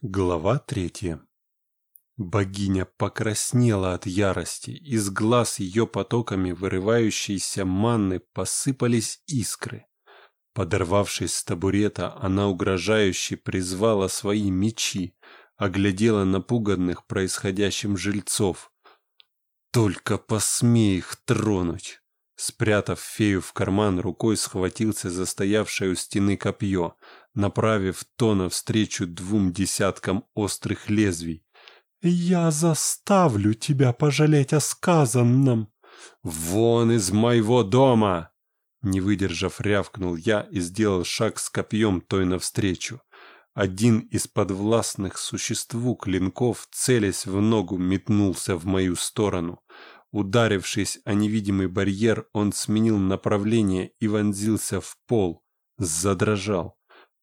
Глава третья. Богиня покраснела от ярости, из глаз ее потоками вырывающейся манны посыпались искры. Подорвавшись с табурета, она угрожающе призвала свои мечи, оглядела напуганных происходящим жильцов. «Только посмей их тронуть!» Спрятав фею в карман, рукой схватился за стоявшее у стены копье, направив то навстречу двум десяткам острых лезвий. «Я заставлю тебя пожалеть о сказанном!» «Вон из моего дома!» Не выдержав, рявкнул я и сделал шаг с копьем той навстречу. Один из подвластных существу клинков, целясь в ногу, метнулся в мою сторону. Ударившись о невидимый барьер, он сменил направление и вонзился в пол. Задрожал.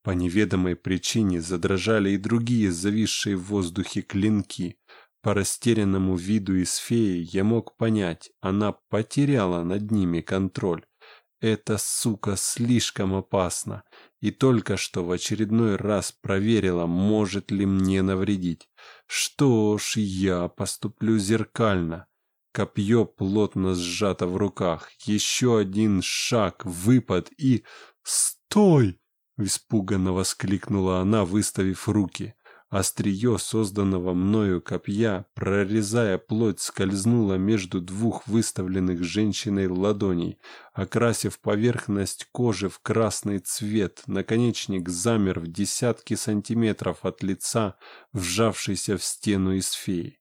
По неведомой причине задрожали и другие зависшие в воздухе клинки. По растерянному виду из феи я мог понять, она потеряла над ними контроль. Эта сука слишком опасна и только что в очередной раз проверила, может ли мне навредить. Что ж, я поступлю зеркально. Копье плотно сжато в руках. Еще один шаг, выпад и... «Стой!» — испуганно воскликнула она, выставив руки. Острие созданного мною копья, прорезая плоть, скользнуло между двух выставленных женщиной ладоней, окрасив поверхность кожи в красный цвет. Наконечник замер в десятки сантиметров от лица, вжавшийся в стену из феи.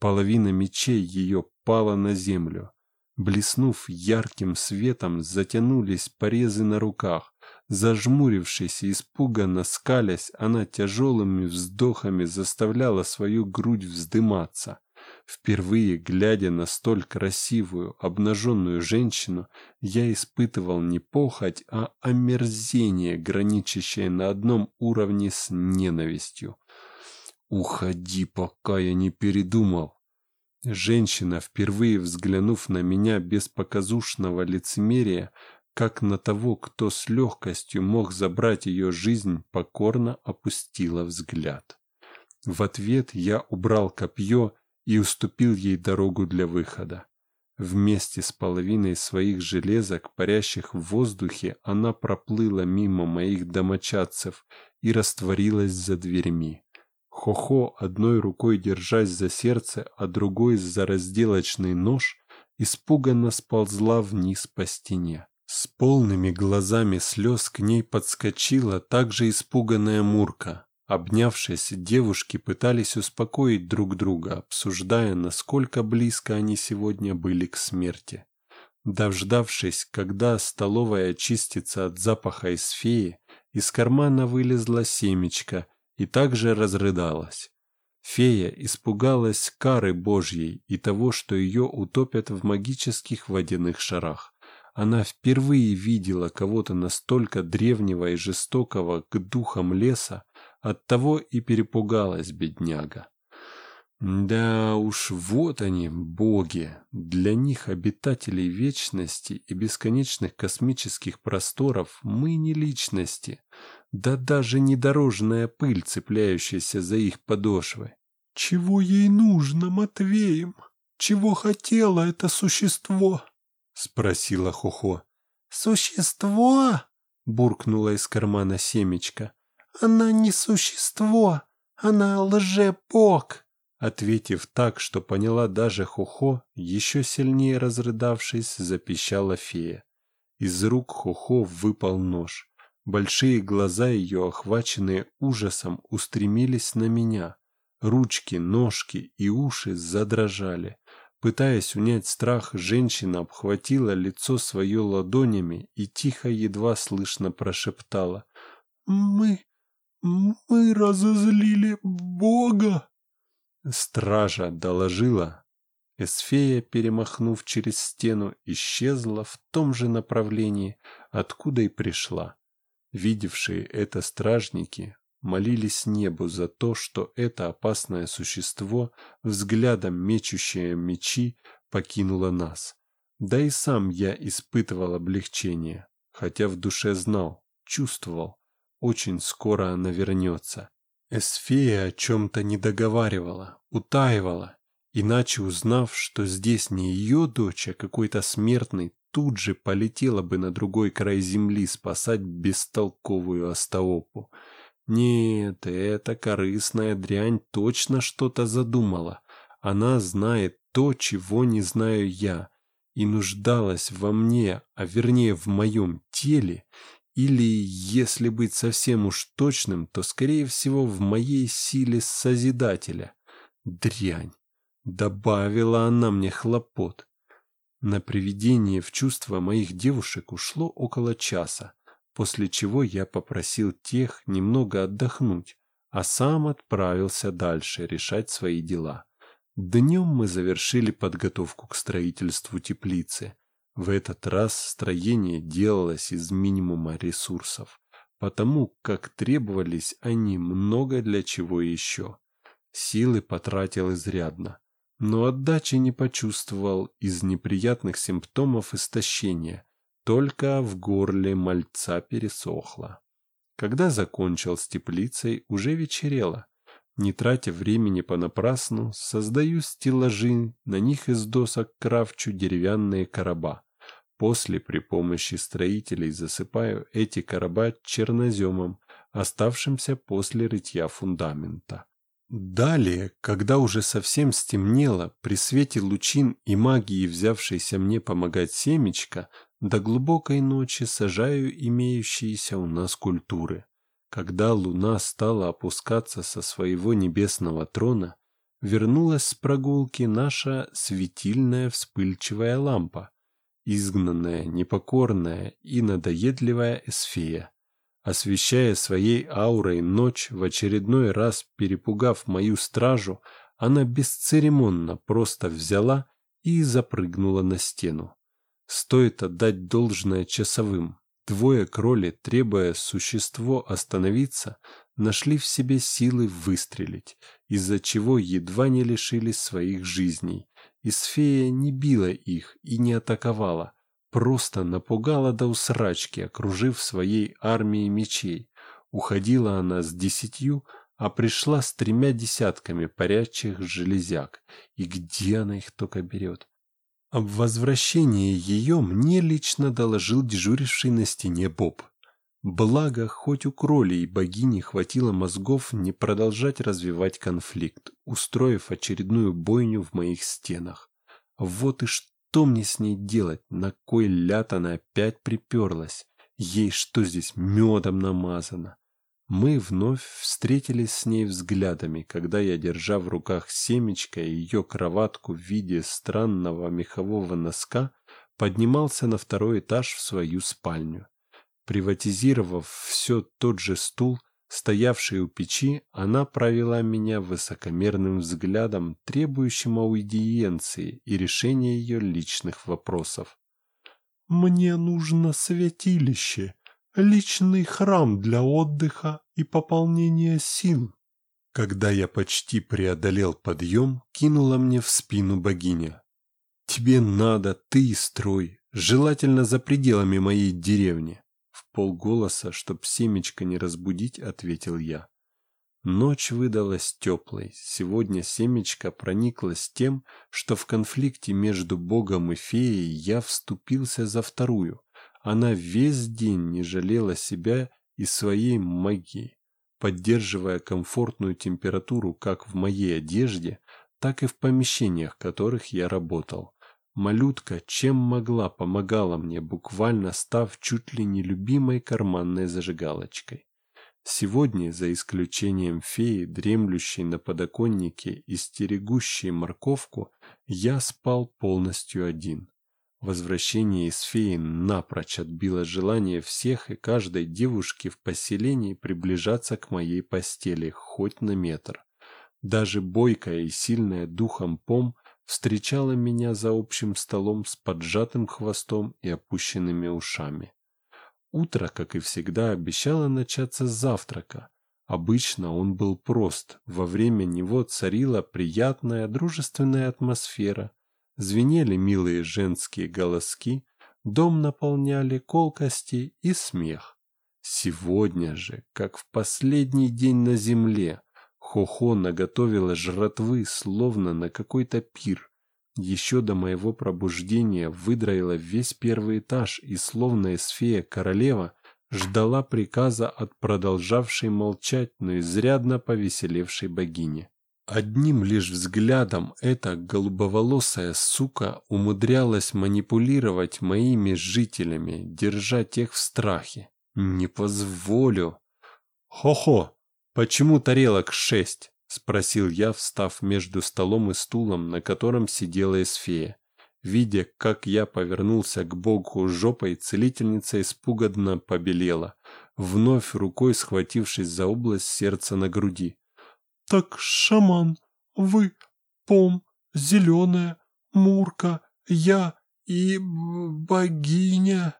Половина мечей ее пала на землю. Блеснув ярким светом, затянулись порезы на руках. Зажмурившись и испуганно скалясь, она тяжелыми вздохами заставляла свою грудь вздыматься. Впервые, глядя на столь красивую, обнаженную женщину, я испытывал не похоть, а омерзение, граничащее на одном уровне с ненавистью. «Уходи, пока я не передумал!» Женщина, впервые взглянув на меня без показушного лицемерия, как на того, кто с легкостью мог забрать ее жизнь, покорно опустила взгляд. В ответ я убрал копье и уступил ей дорогу для выхода. Вместе с половиной своих железок, парящих в воздухе, она проплыла мимо моих домочадцев и растворилась за дверьми. Хохо, одной рукой держась за сердце, а другой за разделочный нож, испуганно сползла вниз по стене. С полными глазами слез к ней подскочила также испуганная Мурка. Обнявшись, девушки пытались успокоить друг друга, обсуждая, насколько близко они сегодня были к смерти. Дождавшись, когда столовая очистится от запаха из феи, из кармана вылезла семечко и также разрыдалась. Фея испугалась кары Божьей и того, что ее утопят в магических водяных шарах. Она впервые видела кого-то настолько древнего и жестокого к духам леса, оттого и перепугалась бедняга. Да уж, вот они, боги. Для них, обитателей вечности и бесконечных космических просторов, мы не личности да даже не дорожная пыль, цепляющаяся за их подошвы. «Чего ей нужно, Матвеем? Чего хотело это существо?» — спросила Хохо. «Существо?» — буркнула из кармана семечко. «Она не существо, она лжебог!» Ответив так, что поняла даже Хохо, еще сильнее разрыдавшись, запищала фея. Из рук Хохо выпал нож. Большие глаза ее, охваченные ужасом, устремились на меня. Ручки, ножки и уши задрожали. Пытаясь унять страх, женщина обхватила лицо свое ладонями и тихо, едва слышно прошептала. «Мы... мы разозлили Бога!» Стража доложила. Эсфея, перемахнув через стену, исчезла в том же направлении, откуда и пришла. Видевшие это стражники молились небу за то, что это опасное существо, взглядом мечущее мечи, покинуло нас. Да и сам я испытывал облегчение, хотя в душе знал, чувствовал, очень скоро она вернется. Эсфея о чем-то не договаривала, утаивала, иначе узнав, что здесь не ее дочь, а какой-то смертный, тут же полетела бы на другой край земли спасать бестолковую остаопу. Нет, эта корыстная дрянь точно что-то задумала. Она знает то, чего не знаю я, и нуждалась во мне, а вернее в моем теле, или, если быть совсем уж точным, то, скорее всего, в моей силе Созидателя. Дрянь. Добавила она мне хлопот. На приведение в чувство моих девушек ушло около часа, после чего я попросил тех немного отдохнуть, а сам отправился дальше решать свои дела. Днем мы завершили подготовку к строительству теплицы. В этот раз строение делалось из минимума ресурсов, потому как требовались они много для чего еще. Силы потратил изрядно, но отдачи не почувствовал из неприятных симптомов истощения, только в горле мальца пересохло. Когда закончил с теплицей, уже вечерело. Не тратя времени понапрасну, создаю стеллажи, на них из досок кравчу деревянные короба. После при помощи строителей засыпаю эти короба черноземом, оставшимся после рытья фундамента. Далее, когда уже совсем стемнело, при свете лучин и магии, взявшейся мне помогать семечко, до глубокой ночи сажаю имеющиеся у нас культуры. Когда луна стала опускаться со своего небесного трона, вернулась с прогулки наша светильная вспыльчивая лампа, изгнанная, непокорная и надоедливая эсфея. Освещая своей аурой ночь, в очередной раз перепугав мою стражу, она бесцеремонно просто взяла и запрыгнула на стену. Стоит отдать должное часовым. Двое кроли, требуя существо остановиться, нашли в себе силы выстрелить, из-за чего едва не лишились своих жизней, Исфея не била их и не атаковала, просто напугала до усрачки, окружив своей армией мечей. Уходила она с десятью, а пришла с тремя десятками парящих железяк. И где она их только берет? Об возвращении ее мне лично доложил дежуривший на стене Боб. Благо, хоть у кроли и богини хватило мозгов не продолжать развивать конфликт, устроив очередную бойню в моих стенах. Вот и что мне с ней делать, на кой ляд она опять приперлась? Ей что здесь медом намазано? Мы вновь встретились с ней взглядами, когда я, держа в руках семечко и ее кроватку в виде странного мехового носка, поднимался на второй этаж в свою спальню. Приватизировав все тот же стул, стоявший у печи, она провела меня высокомерным взглядом, требующим аудиенции и решения ее личных вопросов. «Мне нужно святилище, личный храм для отдыха и пополнения сил». Когда я почти преодолел подъем, кинула мне в спину богиня. «Тебе надо, ты строй, желательно за пределами моей деревни полголоса, чтоб семечко не разбудить, ответил я. Ночь выдалась теплой. Сегодня семечко прониклось тем, что в конфликте между Богом и феей я вступился за вторую. Она весь день не жалела себя и своей магии, поддерживая комфортную температуру как в моей одежде, так и в помещениях, в которых я работал. Малютка, чем могла, помогала мне, буквально став чуть ли не любимой карманной зажигалочкой. Сегодня, за исключением феи, дремлющей на подоконнике и стерегущей морковку, я спал полностью один. Возвращение из феи напрочь отбило желание всех и каждой девушки в поселении приближаться к моей постели хоть на метр. Даже бойкая и сильная духом пом встречала меня за общим столом с поджатым хвостом и опущенными ушами. Утро, как и всегда, обещало начаться с завтрака. Обычно он был прост, во время него царила приятная дружественная атмосфера, звенели милые женские голоски, дом наполняли колкости и смех. Сегодня же, как в последний день на земле, Хохо наготовила жратвы, словно на какой-то пир. Еще до моего пробуждения выдроила весь первый этаж и, словно эсфея королева, ждала приказа от продолжавшей молчать, но изрядно повеселевшей богини. Одним лишь взглядом эта голубоволосая сука умудрялась манипулировать моими жителями, держа тех в страхе. Не позволю. Хо-хо, почему тарелок шесть? Спросил я, встав между столом и стулом, на котором сидела Эсфея. Видя, как я повернулся к богу жопой, целительница испуганно побелела, вновь рукой схватившись за область сердца на груди. «Так, шаман, вы, пом, зеленая, мурка, я и богиня...»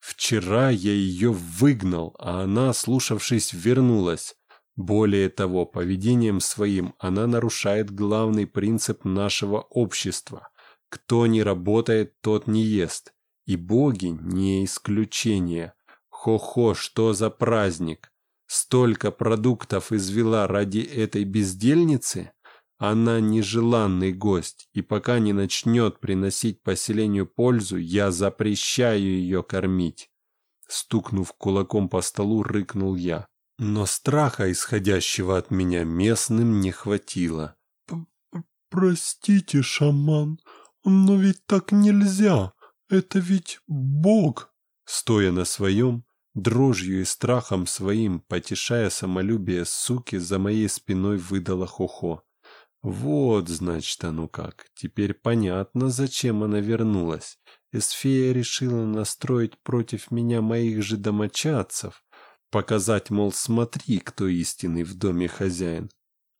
Вчера я ее выгнал, а она, слушавшись, вернулась. Более того, поведением своим она нарушает главный принцип нашего общества. Кто не работает, тот не ест. И боги не исключение. Хо-хо, что за праздник? Столько продуктов извела ради этой бездельницы? Она нежеланный гость, и пока не начнет приносить поселению пользу, я запрещаю ее кормить. Стукнув кулаком по столу, рыкнул я. Но страха, исходящего от меня, местным не хватило. «Простите, шаман, но ведь так нельзя. Это ведь Бог!» Стоя на своем, дрожью и страхом своим, потешая самолюбие суки, за моей спиной выдала хохо. Вот, значит, оно как. Теперь понятно, зачем она вернулась. Эсфея решила настроить против меня моих же домочадцев. Показать, мол, смотри, кто истинный в доме хозяин.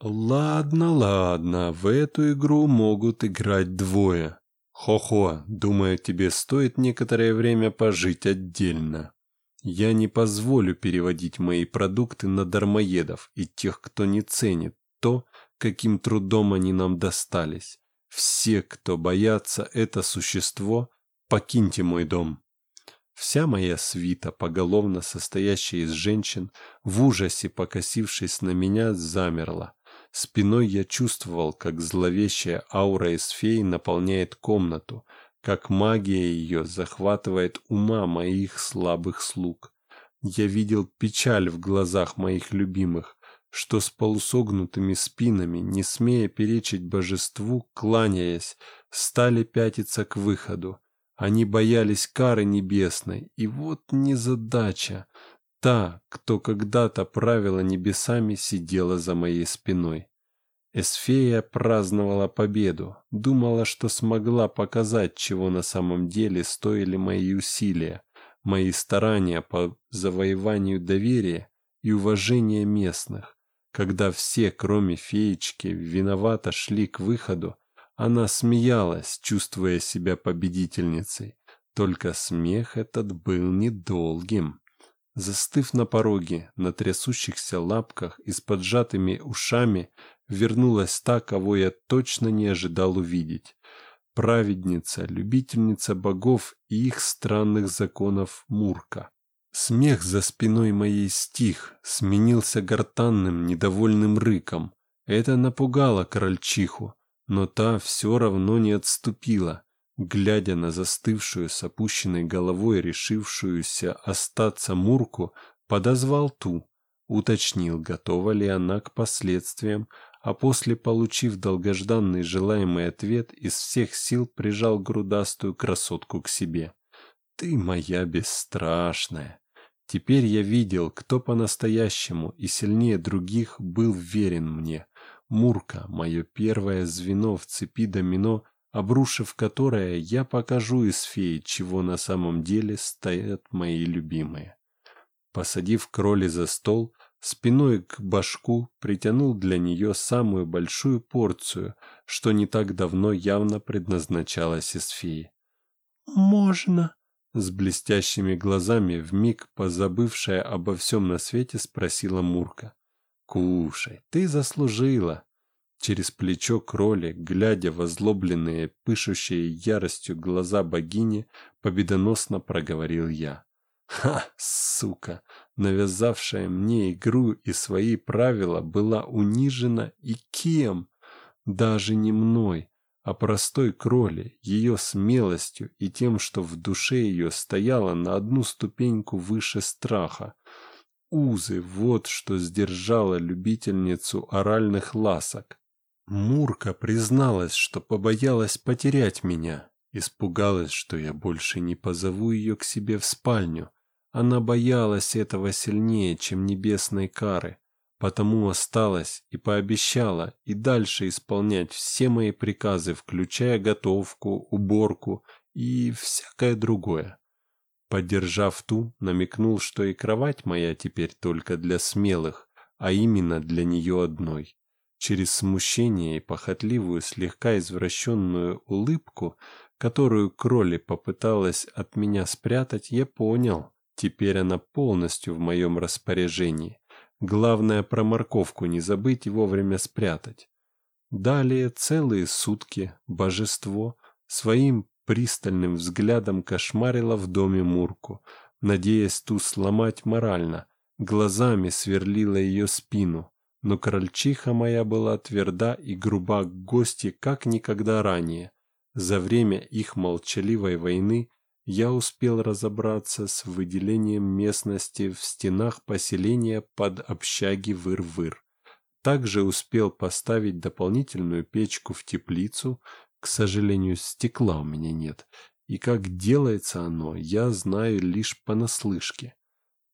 Ладно, ладно, в эту игру могут играть двое. Хо-хо, думаю, тебе стоит некоторое время пожить отдельно. Я не позволю переводить мои продукты на дармоедов и тех, кто не ценит то, каким трудом они нам достались. Все, кто боятся это существо, покиньте мой дом. Вся моя свита, поголовно состоящая из женщин, в ужасе покосившись на меня, замерла. Спиной я чувствовал, как зловещая аура из феи наполняет комнату, как магия ее захватывает ума моих слабых слуг. Я видел печаль в глазах моих любимых, что с полусогнутыми спинами, не смея перечить божеству, кланяясь, стали пятиться к выходу. Они боялись кары небесной, и вот незадача. Та, кто когда-то правила небесами, сидела за моей спиной. Эсфея праздновала победу, думала, что смогла показать, чего на самом деле стоили мои усилия, мои старания по завоеванию доверия и уважения местных. Когда все, кроме феечки, виновато шли к выходу, она смеялась, чувствуя себя победительницей. Только смех этот был недолгим. Застыв на пороге, на трясущихся лапках и с поджатыми ушами, вернулась та, кого я точно не ожидал увидеть. Праведница, любительница богов и их странных законов Мурка. Смех за спиной моей стих, сменился гортанным, недовольным рыком. Это напугало крольчиху, но та все равно не отступила, глядя на застывшую с опущенной головой решившуюся остаться Мурку, подозвал ту, уточнил, готова ли она к последствиям, а после, получив долгожданный желаемый ответ, из всех сил прижал грудастую красотку к себе. Ты моя бесстрашная. Теперь я видел, кто по-настоящему и сильнее других был верен мне. Мурка, мое первое звено в цепи домино, обрушив которое, я покажу из феи, чего на самом деле стоят мои любимые. Посадив кроли за стол, спиной к башку притянул для нее самую большую порцию, что не так давно явно предназначалась из феи. «Можно», с блестящими глазами, вмиг позабывшая обо всем на свете, спросила Мурка. «Кушай, ты заслужила!» Через плечо кроли, глядя в озлобленные, пышущие яростью глаза богини, победоносно проговорил я. «Ха, сука! навязавшая мне игру и свои правила, была унижена и кем? Даже не мной, а простой кроли, ее смелостью и тем, что в душе ее стояла на одну ступеньку выше страха. Узы – вот что сдержало любительницу оральных ласок. Мурка призналась, что побоялась потерять меня, испугалась, что я больше не позову ее к себе в спальню. Она боялась этого сильнее, чем небесной кары, потому осталась и пообещала и дальше исполнять все мои приказы, включая готовку, уборку и всякое другое. Поддержав ту, намекнул, что и кровать моя теперь только для смелых, а именно для нее одной. Через смущение и похотливую, слегка извращенную улыбку, которую Кроли попыталась от меня спрятать, я понял, теперь она полностью в моем распоряжении. Главное про морковку не забыть и вовремя спрятать. Далее целые сутки божество своим пристальным взглядом кошмарило в доме Мурку, надеясь ту сломать морально, глазами сверлила ее спину, но крольчиха моя была тверда и груба к гости, как никогда ранее. За время их молчаливой войны я успел разобраться с выделением местности в стенах поселения под общаги Выр-Выр. Также успел поставить дополнительную печку в теплицу, к сожалению, стекла у меня нет, и как делается оно, я знаю лишь понаслышке.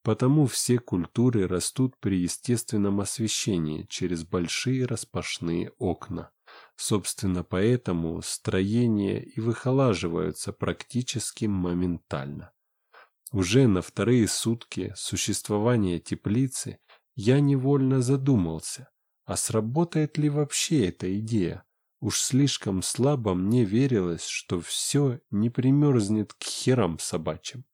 Потому все культуры растут при естественном освещении через большие распашные окна. Собственно, поэтому строения и выхолаживаются практически моментально. Уже на вторые сутки существования теплицы я невольно задумался, а сработает ли вообще эта идея? Уж слишком слабо мне верилось, что все не примерзнет к херам собачьим.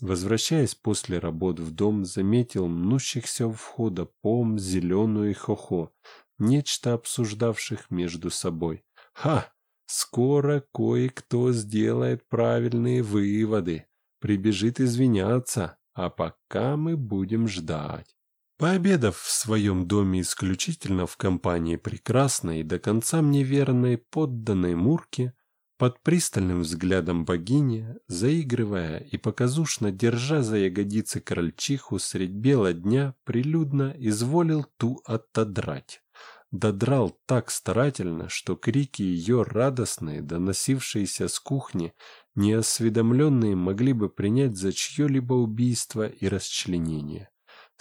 Возвращаясь после работ в дом, заметил мнущихся у входа пом, зеленую и хохо, нечто обсуждавших между собой. Ха! Скоро кое-кто сделает правильные выводы, прибежит извиняться, а пока мы будем ждать. Пообедав в своем доме исключительно в компании прекрасной и до конца мне верной подданной Мурки, под пристальным взглядом богини, заигрывая и показушно держа за ягодицы крольчиху средь бела дня, прилюдно изволил ту отодрать додрал так старательно, что крики ее радостные, доносившиеся с кухни, неосведомленные могли бы принять за чье-либо убийство и расчленение.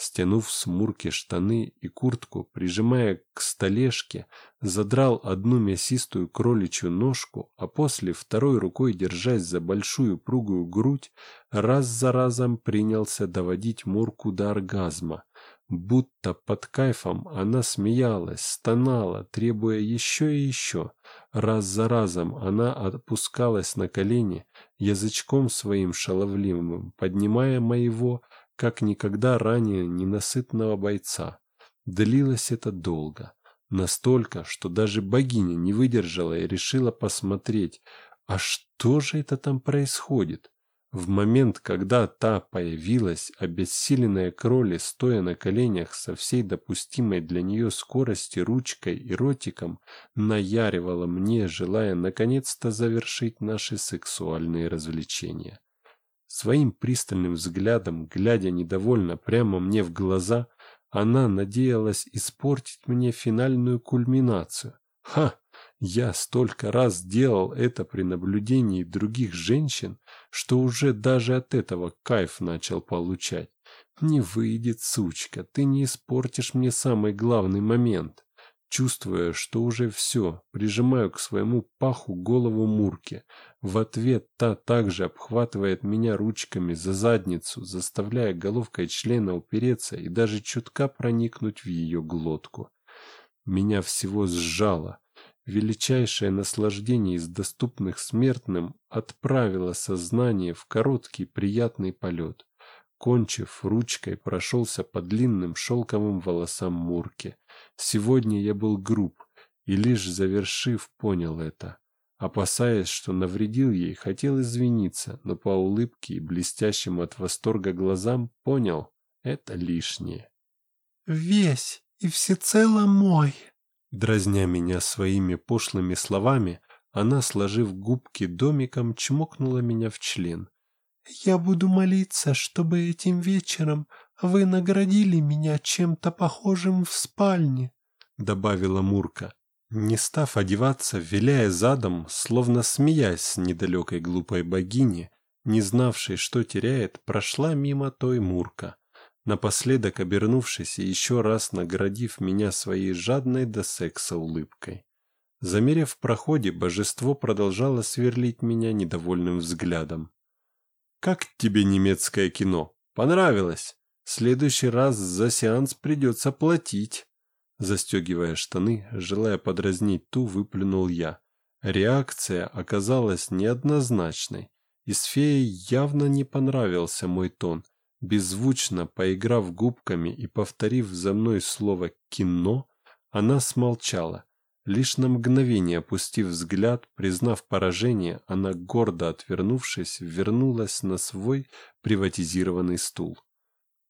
Стянув с Мурки штаны и куртку, прижимая к столешке, задрал одну мясистую кроличью ножку, а после второй рукой, держась за большую пругую грудь, раз за разом принялся доводить Мурку до оргазма, Будто под кайфом она смеялась, стонала, требуя еще и еще. Раз за разом она опускалась на колени, язычком своим шаловливым, поднимая моего, как никогда ранее, ненасытного бойца. Длилось это долго. Настолько, что даже богиня не выдержала и решила посмотреть, а что же это там происходит? В момент, когда та появилась, обессиленная кроли, стоя на коленях со всей допустимой для нее скорости ручкой и ротиком, наяривала мне, желая наконец-то завершить наши сексуальные развлечения. Своим пристальным взглядом, глядя недовольно прямо мне в глаза, она надеялась испортить мне финальную кульминацию. Ха! Я столько раз делал это при наблюдении других женщин, что уже даже от этого кайф начал получать. Не выйдет, сучка, ты не испортишь мне самый главный момент. Чувствуя, что уже все, прижимаю к своему паху голову Мурки. В ответ та также обхватывает меня ручками за задницу, заставляя головкой члена упереться и даже чутка проникнуть в ее глотку. Меня всего сжало величайшее наслаждение из доступных смертным отправило сознание в короткий приятный полет. Кончив ручкой, прошелся по длинным шелковым волосам Мурки. Сегодня я был груб, и лишь завершив, понял это. Опасаясь, что навредил ей, хотел извиниться, но по улыбке и блестящим от восторга глазам понял, это лишнее. «Весь и всецело мой!» Дразня меня своими пошлыми словами, она, сложив губки домиком, чмокнула меня в член. «Я буду молиться, чтобы этим вечером вы наградили меня чем-то похожим в спальне», — добавила Мурка, не став одеваться, виляя задом, словно смеясь с недалекой глупой богини, не знавшей, что теряет, прошла мимо той Мурка, напоследок обернувшись и еще раз наградив меня своей жадной до секса улыбкой. Замерев в проходе, божество продолжало сверлить меня недовольным взглядом. «Как тебе немецкое кино? Понравилось? Следующий раз за сеанс придется платить». Застегивая штаны, желая подразнить ту, выплюнул я. Реакция оказалась неоднозначной, и Сфее явно не понравился мой тон. Беззвучно поиграв губками и повторив за мной слово «кино», она смолчала, Лишь на мгновение опустив взгляд, признав поражение, она, гордо отвернувшись, вернулась на свой приватизированный стул.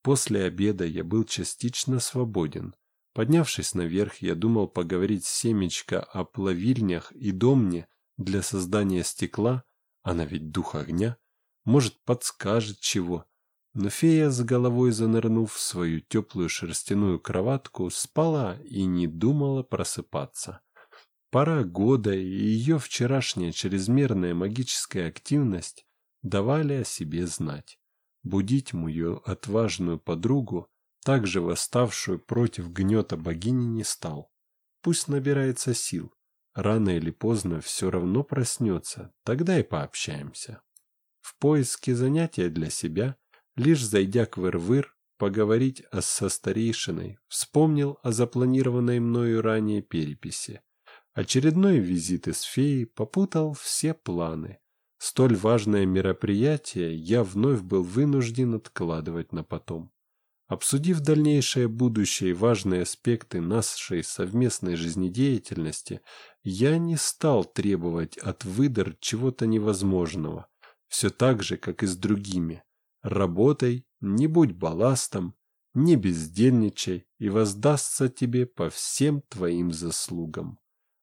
После обеда я был частично свободен. Поднявшись наверх, я думал поговорить с Семечко о плавильнях и домне для создания стекла, она ведь дух огня, может, подскажет чего. Но фея, с головой занырнув в свою теплую шерстяную кроватку, спала и не думала просыпаться. Пора года и ее вчерашняя чрезмерная магическая активность давали о себе знать. Будить мою отважную подругу, также восставшую против гнета богини, не стал. Пусть набирается сил. Рано или поздно все равно проснется, тогда и пообщаемся. В поиске занятия для себя, лишь зайдя к Вырвыр, поговорить со старейшиной, вспомнил о запланированной мною ранее переписи. Очередной визит из феи попутал все планы. Столь важное мероприятие я вновь был вынужден откладывать на потом. Обсудив дальнейшее будущее и важные аспекты нашей совместной жизнедеятельности, я не стал требовать от выдор чего-то невозможного. Все так же, как и с другими. Работай, не будь балластом, не бездельничай, и воздастся тебе по всем твоим заслугам.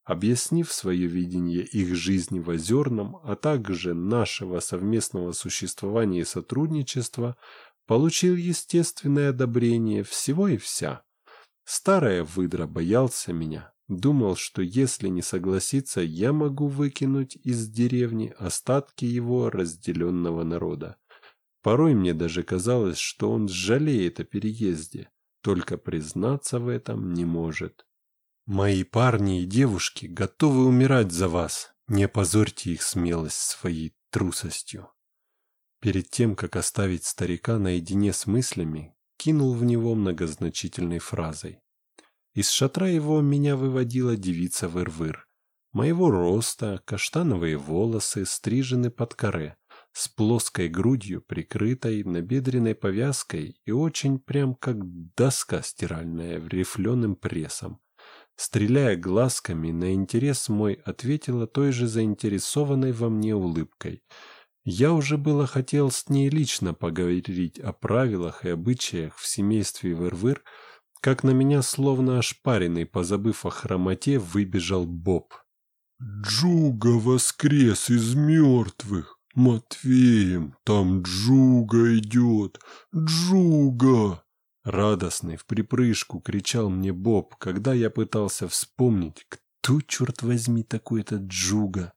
Объяснив свое видение их жизни в Озерном, а также нашего совместного существования и сотрудничества, получил естественное одобрение всего и вся. Старая выдра боялся меня, думал, что если не согласиться, я могу выкинуть из деревни остатки его разделенного народа. Порой мне даже казалось, что он жалеет о переезде, только признаться в этом не может. Мои парни и девушки готовы умирать за вас. Не позорьте их смелость своей трусостью. Перед тем, как оставить старика наедине с мыслями, кинул в него многозначительной фразой. Из шатра его меня выводила девица Выр-Выр. Моего роста, каштановые волосы стрижены под коре, с плоской грудью, прикрытой набедренной повязкой и очень прям как доска стиральная рифленым прессом. Стреляя глазками, на интерес мой ответила той же заинтересованной во мне улыбкой. Я уже было хотел с ней лично поговорить о правилах и обычаях в семействе Вырвыр, как на меня, словно ошпаренный, позабыв о хромоте, выбежал Боб. «Джуга воскрес из мертвых! Матвеем, там Джуга идет! Джуга!» Радостный, в припрыжку кричал мне Боб, когда я пытался вспомнить, кто, черт возьми, такой этот Джуга.